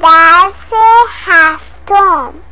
Darcy has done.